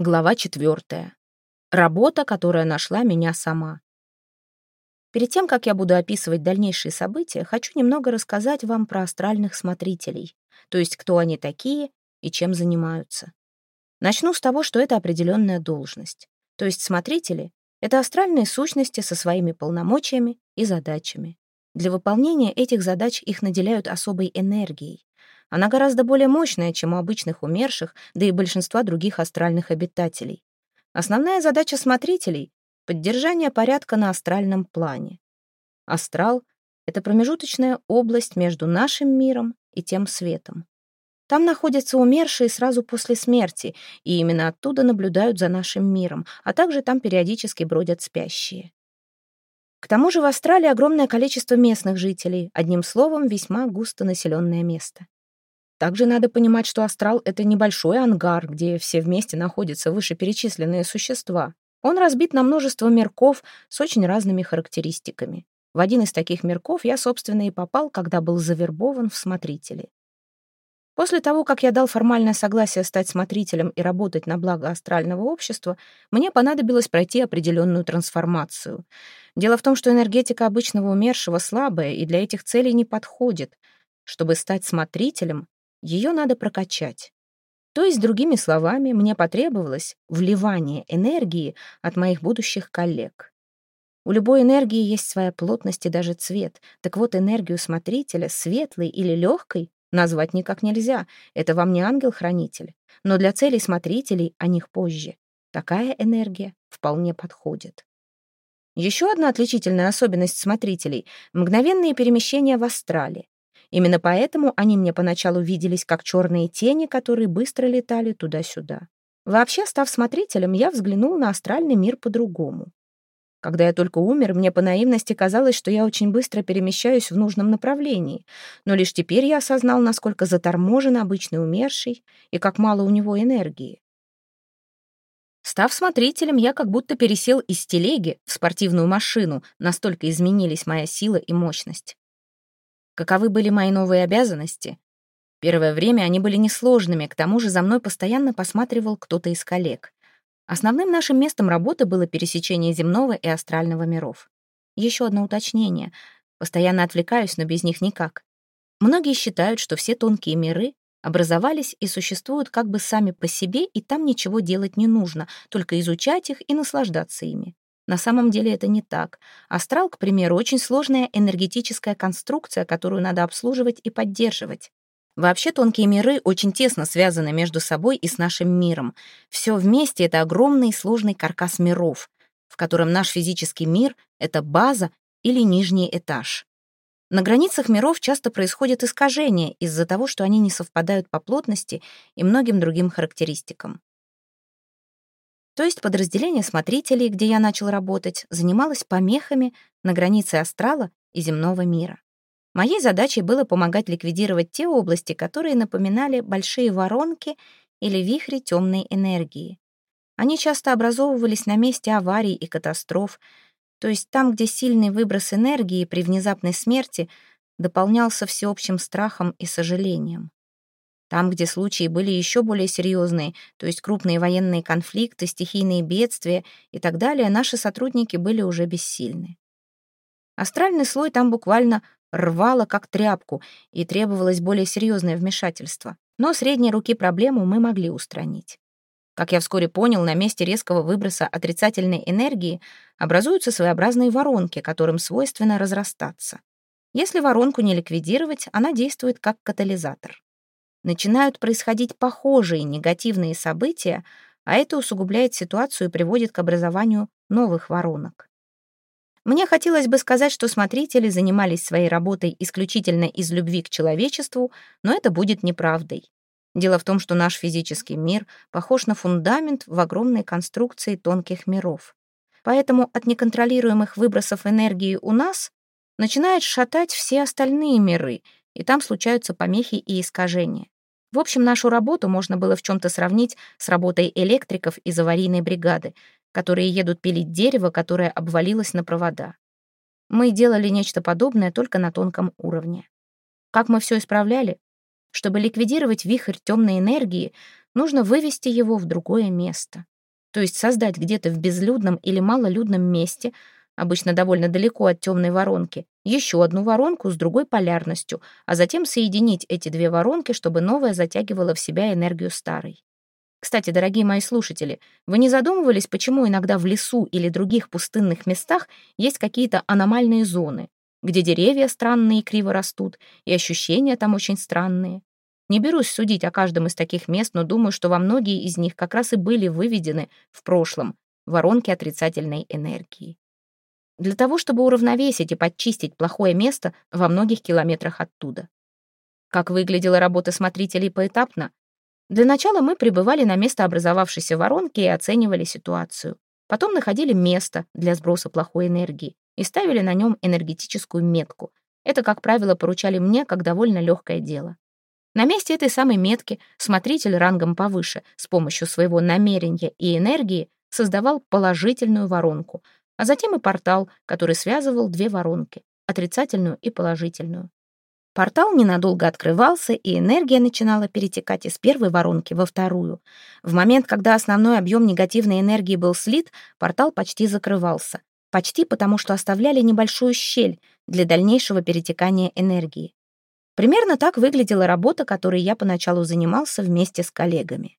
Глава четвертая. Работа, которая нашла меня сама. Перед тем, как я буду описывать дальнейшие события, хочу немного рассказать вам про астральных смотрителей, то есть кто они такие и чем занимаются. Начну с того, что это определенная должность. То есть смотрители — это астральные сущности со своими полномочиями и задачами. Для выполнения этих задач их наделяют особой энергией. Она гораздо более мощная, чем у обычных умерших, да и большинства других астральных обитателей. Основная задача смотрителей — поддержание порядка на астральном плане. Астрал — это промежуточная область между нашим миром и тем светом. Там находятся умершие сразу после смерти, и именно оттуда наблюдают за нашим миром, а также там периодически бродят спящие. К тому же в Австралии огромное количество местных жителей, одним словом, весьма густонаселенное место. Также надо понимать, что астрал — это небольшой ангар, где все вместе находятся вышеперечисленные существа. Он разбит на множество мирков с очень разными характеристиками. В один из таких мирков я, собственно, и попал, когда был завербован в смотрители. После того, как я дал формальное согласие стать смотрителем и работать на благо астрального общества, мне понадобилось пройти определенную трансформацию. Дело в том, что энергетика обычного умершего слабая и для этих целей не подходит. Чтобы стать смотрителем, ее надо прокачать. То есть, другими словами, мне потребовалось вливание энергии от моих будущих коллег. У любой энергии есть своя плотность и даже цвет. Так вот, энергию смотрителя, светлой или легкой, назвать никак нельзя. Это вам не ангел-хранитель. Но для целей смотрителей о них позже. Такая энергия вполне подходит. Еще одна отличительная особенность смотрителей — мгновенные перемещения в астрале. Именно поэтому они мне поначалу виделись как черные тени, которые быстро летали туда-сюда. Вообще, став смотрителем, я взглянул на астральный мир по-другому. Когда я только умер, мне по наивности казалось, что я очень быстро перемещаюсь в нужном направлении, но лишь теперь я осознал, насколько заторможен обычный умерший и как мало у него энергии. Став смотрителем, я как будто пересел из телеги в спортивную машину, настолько изменились моя сила и мощность. Каковы были мои новые обязанности? Первое время они были несложными, к тому же за мной постоянно посматривал кто-то из коллег. Основным нашим местом работы было пересечение земного и астрального миров. Еще одно уточнение. Постоянно отвлекаюсь, но без них никак. Многие считают, что все тонкие миры образовались и существуют как бы сами по себе, и там ничего делать не нужно, только изучать их и наслаждаться ими. На самом деле это не так. Астрал, к примеру, очень сложная энергетическая конструкция, которую надо обслуживать и поддерживать. Вообще тонкие миры очень тесно связаны между собой и с нашим миром. Все вместе — это огромный сложный каркас миров, в котором наш физический мир — это база или нижний этаж. На границах миров часто происходят искажения из-за того, что они не совпадают по плотности и многим другим характеристикам. То есть подразделение смотрителей, где я начал работать, занималось помехами на границе астрала и земного мира. Моей задачей было помогать ликвидировать те области, которые напоминали большие воронки или вихри темной энергии. Они часто образовывались на месте аварий и катастроф, то есть там, где сильный выброс энергии при внезапной смерти дополнялся всеобщим страхом и сожалением. Там, где случаи были еще более серьезные, то есть крупные военные конфликты, стихийные бедствия и так далее, наши сотрудники были уже бессильны. Астральный слой там буквально рвало как тряпку, и требовалось более серьезное вмешательство. Но средней руки проблему мы могли устранить. Как я вскоре понял, на месте резкого выброса отрицательной энергии образуются своеобразные воронки, которым свойственно разрастаться. Если воронку не ликвидировать, она действует как катализатор начинают происходить похожие негативные события, а это усугубляет ситуацию и приводит к образованию новых воронок. Мне хотелось бы сказать, что смотрители занимались своей работой исключительно из любви к человечеству, но это будет неправдой. Дело в том, что наш физический мир похож на фундамент в огромной конструкции тонких миров. Поэтому от неконтролируемых выбросов энергии у нас начинает шатать все остальные миры, и там случаются помехи и искажения. В общем, нашу работу можно было в чем-то сравнить с работой электриков из аварийной бригады, которые едут пилить дерево, которое обвалилось на провода. Мы делали нечто подобное только на тонком уровне. Как мы все исправляли? Чтобы ликвидировать вихрь темной энергии, нужно вывести его в другое место. То есть создать где-то в безлюдном или малолюдном месте, обычно довольно далеко от темной воронки, еще одну воронку с другой полярностью, а затем соединить эти две воронки, чтобы новая затягивала в себя энергию старой. Кстати, дорогие мои слушатели, вы не задумывались, почему иногда в лесу или других пустынных местах есть какие-то аномальные зоны, где деревья странные и криво растут, и ощущения там очень странные? Не берусь судить о каждом из таких мест, но думаю, что во многие из них как раз и были выведены в прошлом воронки отрицательной энергии. Для того, чтобы уравновесить и подчистить плохое место во многих километрах оттуда. Как выглядела работа смотрителей поэтапно? Для начала мы прибывали на место образовавшейся воронки и оценивали ситуацию. Потом находили место для сброса плохой энергии и ставили на нем энергетическую метку. Это, как правило, поручали мне как довольно легкое дело. На месте этой самой метки смотритель рангом повыше с помощью своего намерения и энергии создавал положительную воронку, а затем и портал, который связывал две воронки — отрицательную и положительную. Портал ненадолго открывался, и энергия начинала перетекать из первой воронки во вторую. В момент, когда основной объем негативной энергии был слит, портал почти закрывался. Почти потому, что оставляли небольшую щель для дальнейшего перетекания энергии. Примерно так выглядела работа, которой я поначалу занимался вместе с коллегами.